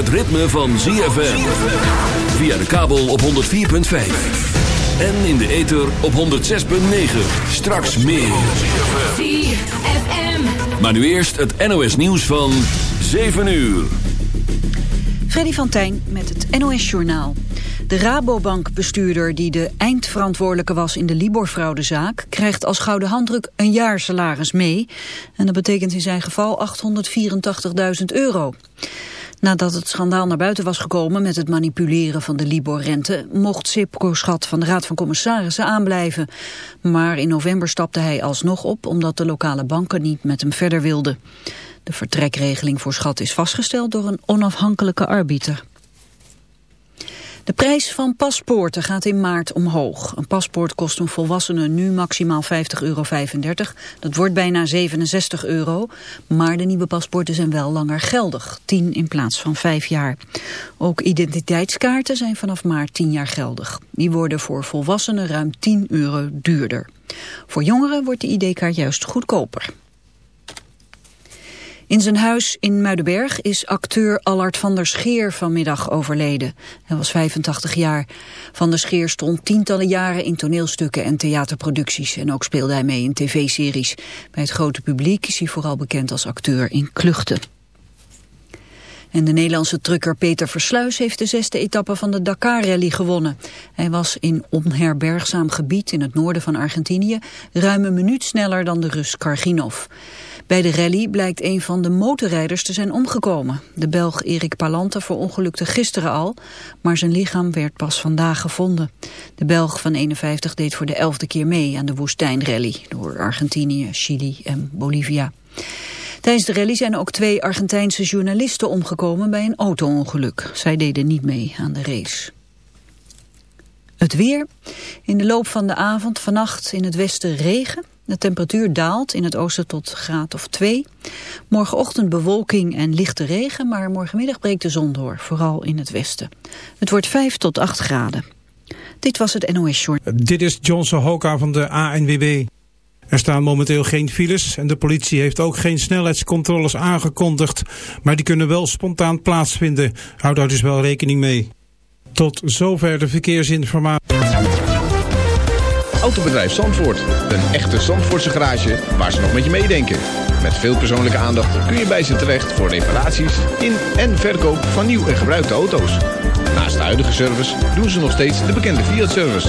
Het ritme van ZFM. Via de kabel op 104.5. En in de ether op 106.9. Straks meer. ZFM. Maar nu eerst het NOS nieuws van 7 uur. Freddy van Tijn met het NOS Journaal. De Rabobank-bestuurder die de eindverantwoordelijke was in de Libor-fraudezaak... krijgt als gouden handdruk een jaar salaris mee. En dat betekent in zijn geval 884.000 euro. Nadat het schandaal naar buiten was gekomen met het manipuleren van de Libor-rente... mocht Sipko Schat van de Raad van Commissarissen aanblijven. Maar in november stapte hij alsnog op omdat de lokale banken niet met hem verder wilden. De vertrekregeling voor Schat is vastgesteld door een onafhankelijke arbiter. De prijs van paspoorten gaat in maart omhoog. Een paspoort kost een volwassene nu maximaal 50,35 euro. Dat wordt bijna 67 euro. Maar de nieuwe paspoorten zijn wel langer geldig. 10 in plaats van 5 jaar. Ook identiteitskaarten zijn vanaf maart 10 jaar geldig. Die worden voor volwassenen ruim 10 euro duurder. Voor jongeren wordt de ID-kaart juist goedkoper. In zijn huis in Muidenberg is acteur Allard van der Scheer vanmiddag overleden. Hij was 85 jaar. Van der Scheer stond tientallen jaren in toneelstukken en theaterproducties. En ook speelde hij mee in tv-series. Bij het grote publiek is hij vooral bekend als acteur in Kluchten. En de Nederlandse trucker Peter Versluis heeft de zesde etappe van de Dakar-rally gewonnen. Hij was in onherbergzaam gebied in het noorden van Argentinië ruim een minuut sneller dan de Rus Karginov. Bij de rally blijkt een van de motorrijders te zijn omgekomen. De Belg Erik Palante verongelukte gisteren al, maar zijn lichaam werd pas vandaag gevonden. De Belg van 51 deed voor de elfde keer mee aan de woestijnrally door Argentinië, Chili en Bolivia. Tijdens de rally zijn ook twee Argentijnse journalisten omgekomen bij een auto-ongeluk. Zij deden niet mee aan de race. Het weer. In de loop van de avond vannacht in het westen regen. De temperatuur daalt in het oosten tot graad of 2. Morgenochtend bewolking en lichte regen, maar morgenmiddag breekt de zon door, vooral in het westen. Het wordt 5 tot 8 graden. Dit was het NOS Short. Dit is Johnson Hoka van de ANWB. Er staan momenteel geen files en de politie heeft ook geen snelheidscontroles aangekondigd. Maar die kunnen wel spontaan plaatsvinden. Houd daar dus wel rekening mee. Tot zover de verkeersinformatie. Autobedrijf Zandvoort. Een echte Zandvoortse garage waar ze nog met je meedenken. Met veel persoonlijke aandacht kun je bij ze terecht voor reparaties in en verkoop van nieuw en gebruikte auto's. Naast de huidige service doen ze nog steeds de bekende Fiat-service.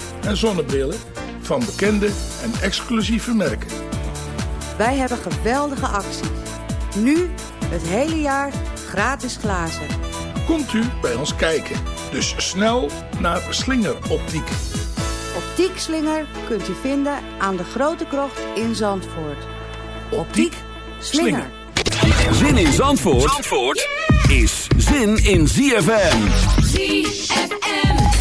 en zonnebrillen van bekende en exclusieve merken. Wij hebben geweldige acties. Nu het hele jaar gratis glazen. Komt u bij ons kijken. Dus snel naar Slinger Optiek. Optiek slinger kunt u vinden aan de Grote Krocht in Zandvoort. Optiek slinger. Zin in Zandvoort, Zandvoort is zin in ZFM. ZFM.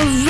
Of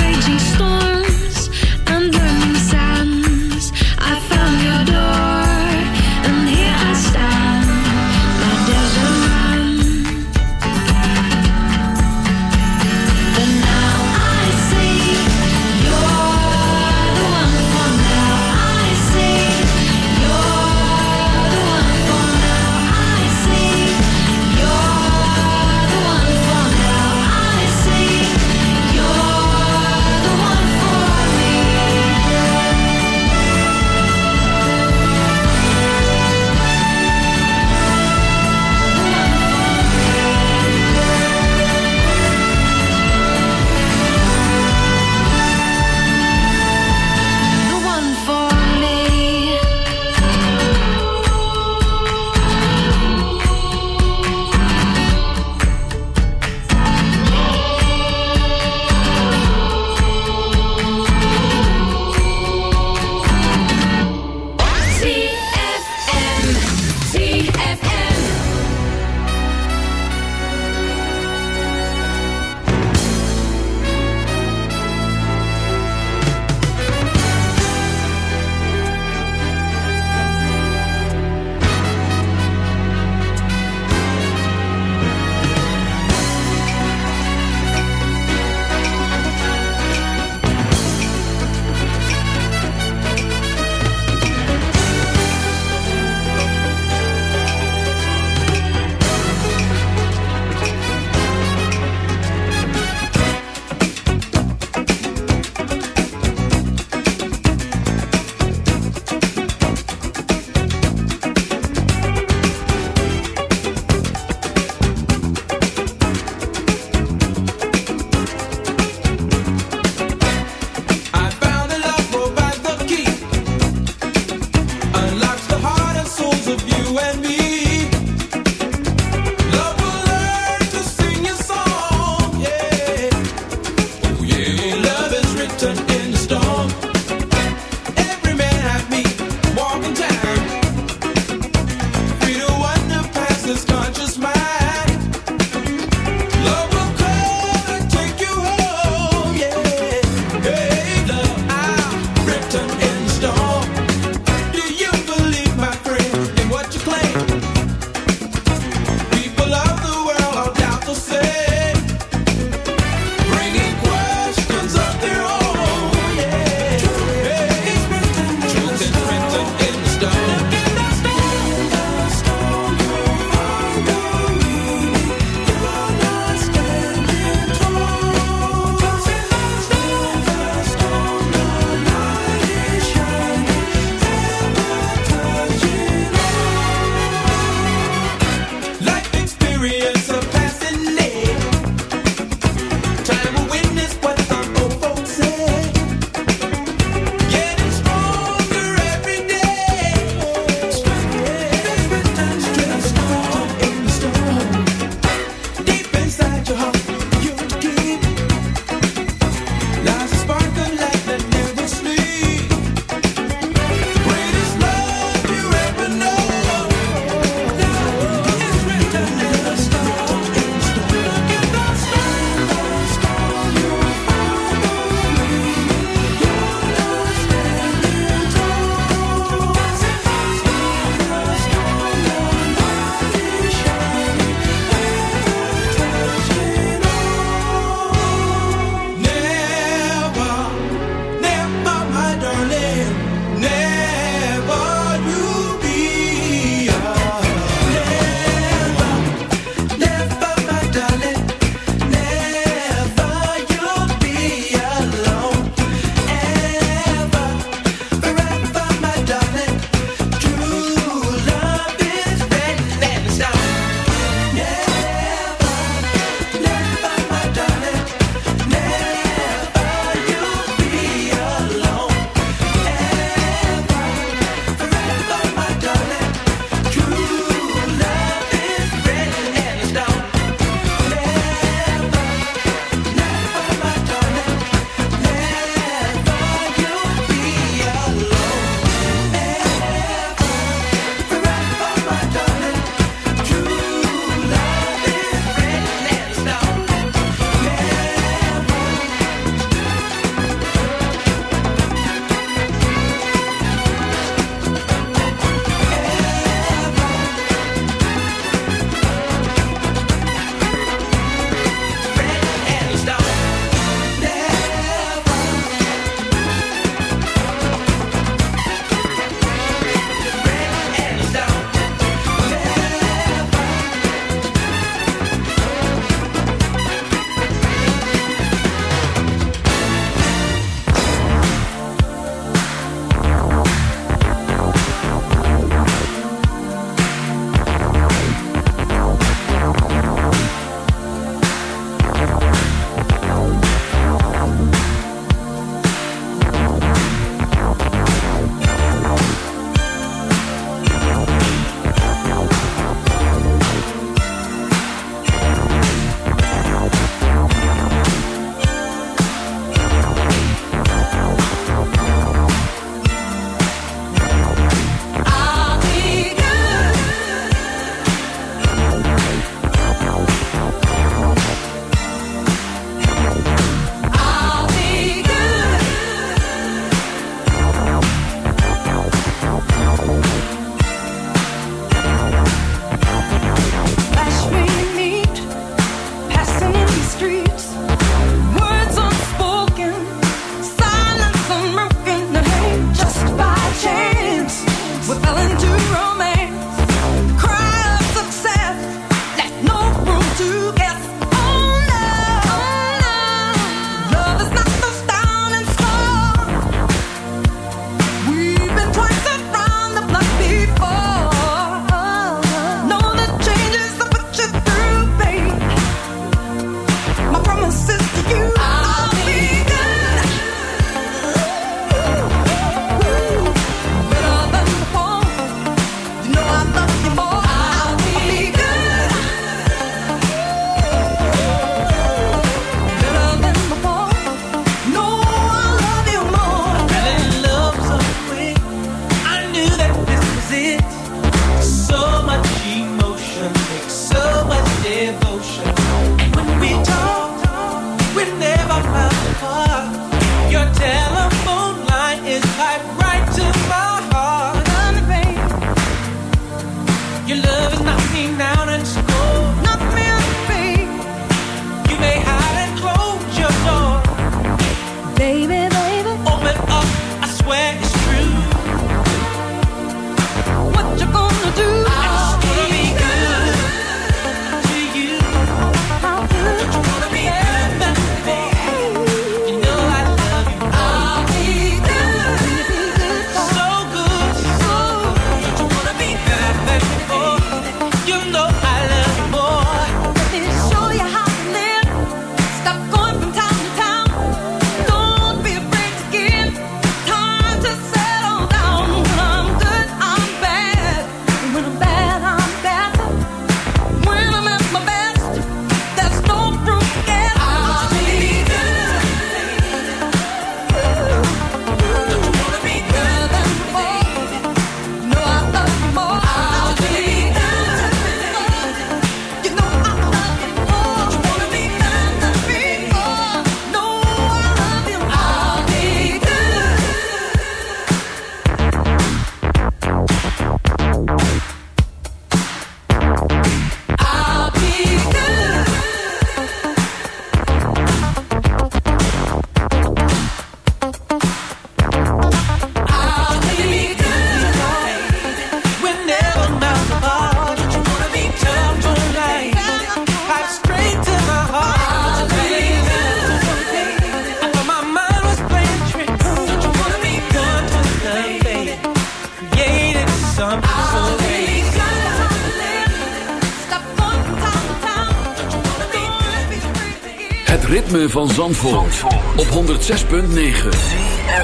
ritme van Zandvoort, op 106.9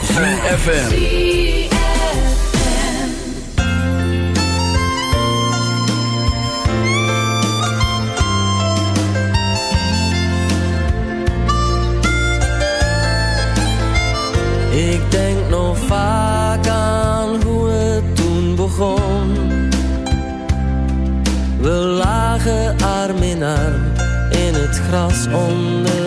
CFFM Ik denk nog vaak aan hoe het toen begon. We lagen arm in arm in het gras onder de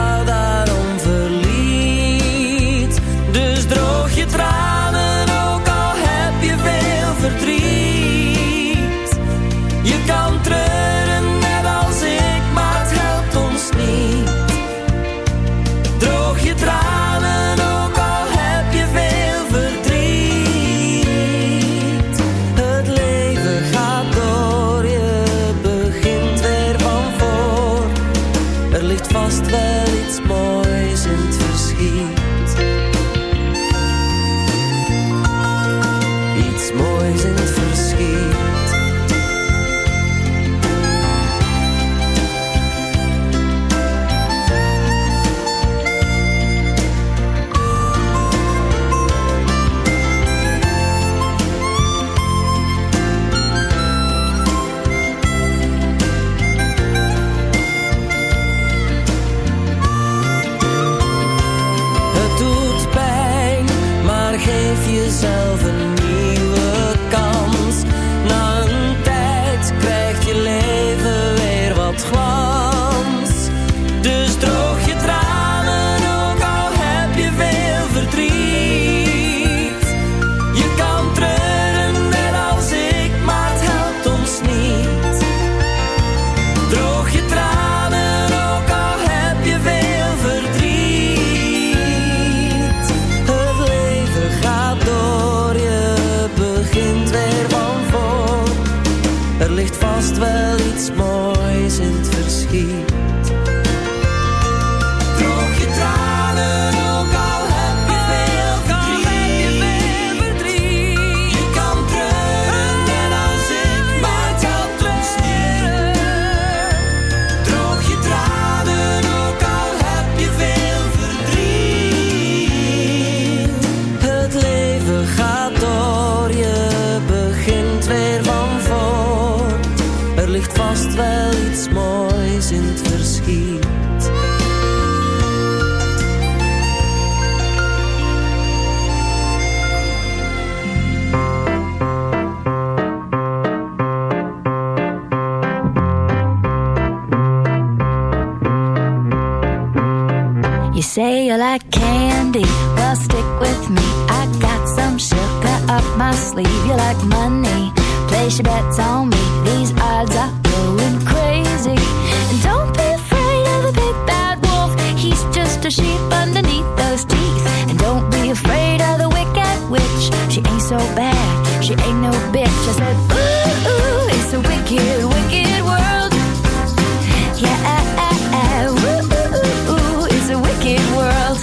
she ain't no bitch. I said, ooh, ooh, it's a wicked, wicked world. Yeah, ooh, ooh, ooh, it's a wicked world.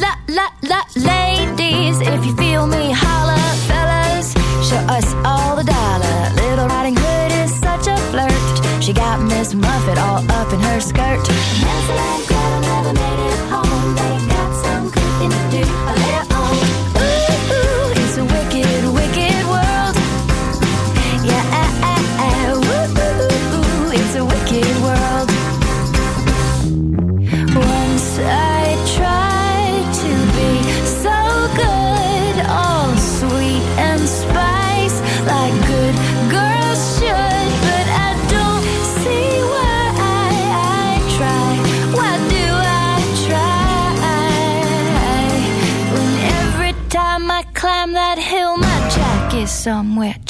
La, la, la, ladies, if you feel me, holla, fellas. Show us all the dollar. Little Riding Hood is such a flirt. She got Miss Muffet all up in her skirt.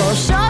Boşa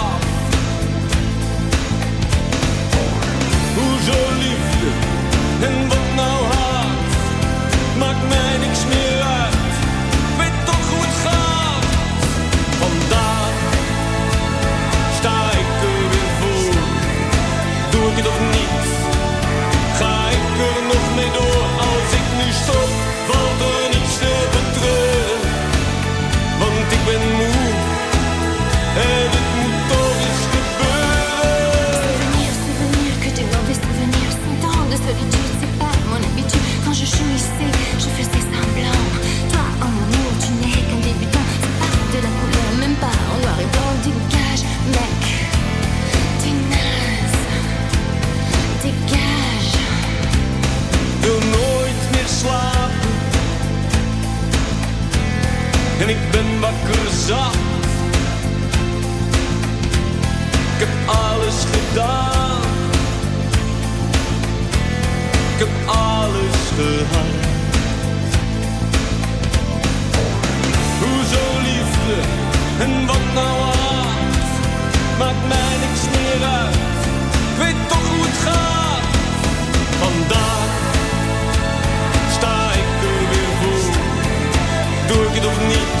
Hoezo liefde. En wat nou ik heb alles gedaan. Ik heb alles gehad. Hoezo liefde en wat nou haat? Maakt mij niks meer uit. Ik weet toch hoe het gaat. Vandaag sta ik er weer voor. Doe ik het of niet?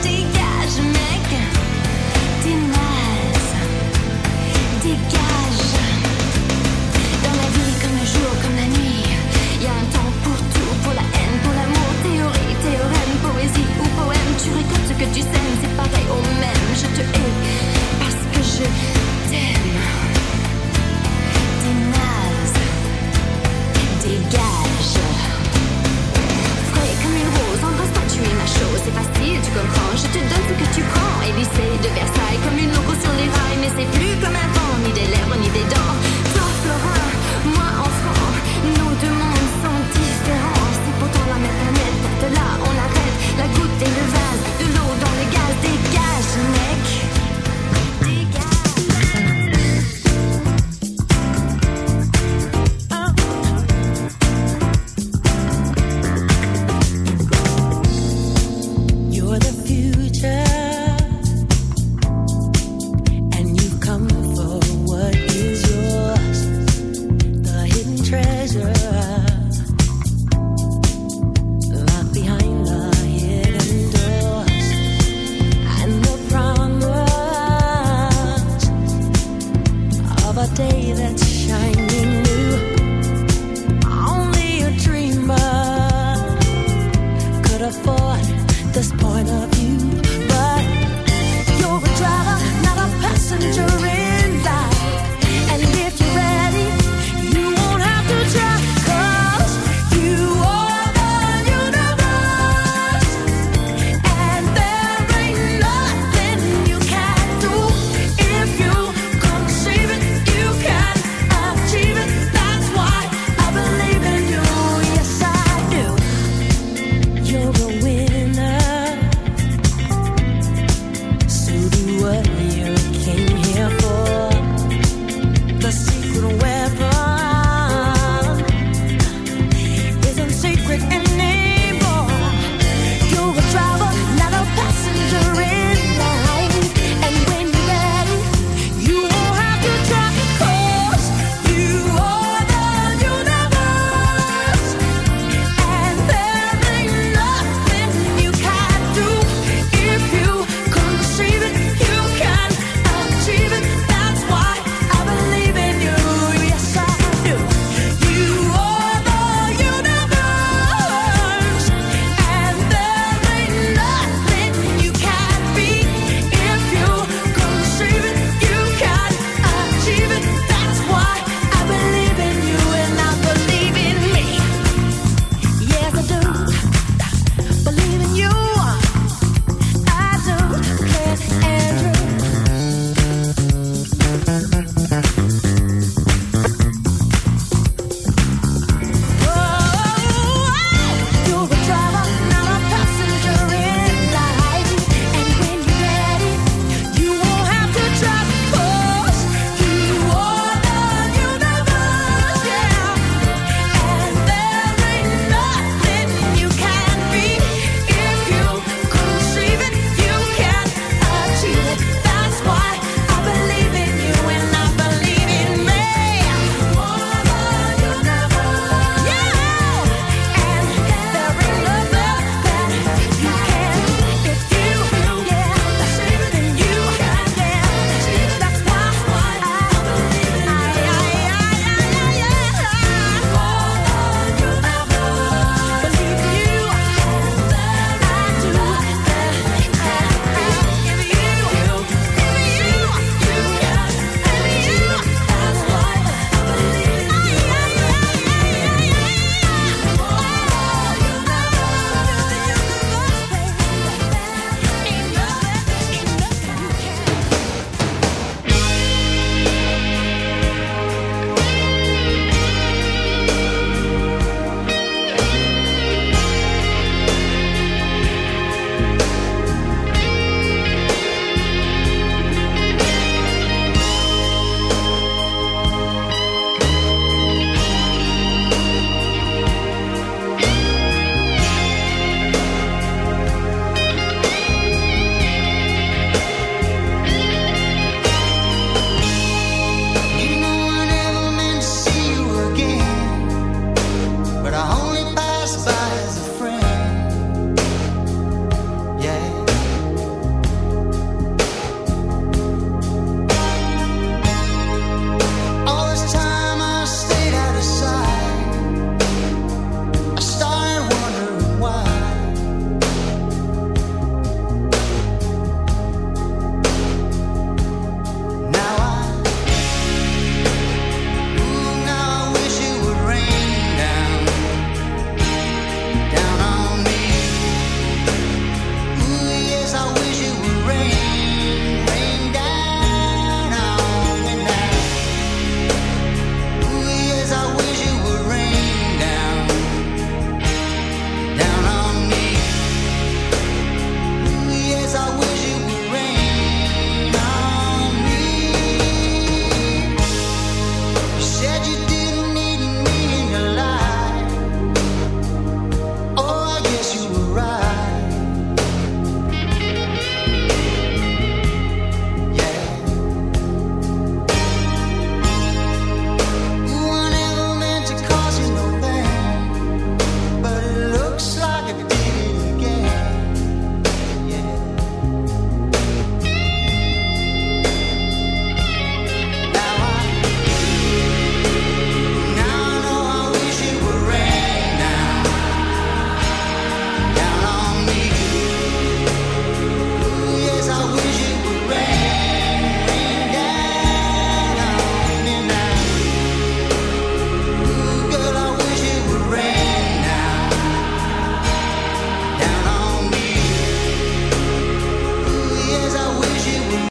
Y a un temps pour tout, pour la haine, pour l'amour, théorie, théorème, poésie ou poème. Tu récoltes ce que tu sèmes, c'est pareil au même. Je te hais parce que je t'aime. T'es dégage. Frais comme une rose, embrasse-toi, tu es ma chose, c'est facile, tu comprends. Je te donne ce que tu prends. Élysée de Versailles, comme une loco sur les rails, mais c'est plus comme avant, ni des lèvres, ni des dents. Toi, Florin, moi, De là on arrête la goutte et le vase, de l'eau dans le gaz, des